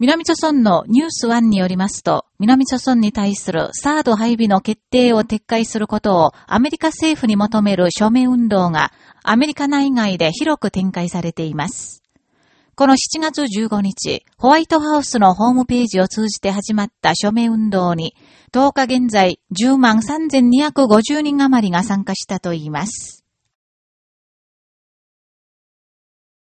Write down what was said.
南朝村のニュース1によりますと、南朝村に対するサード配備の決定を撤回することをアメリカ政府に求める署名運動がアメリカ内外で広く展開されています。この7月15日、ホワイトハウスのホームページを通じて始まった署名運動に、10日現在10万3250人余りが参加したといいます。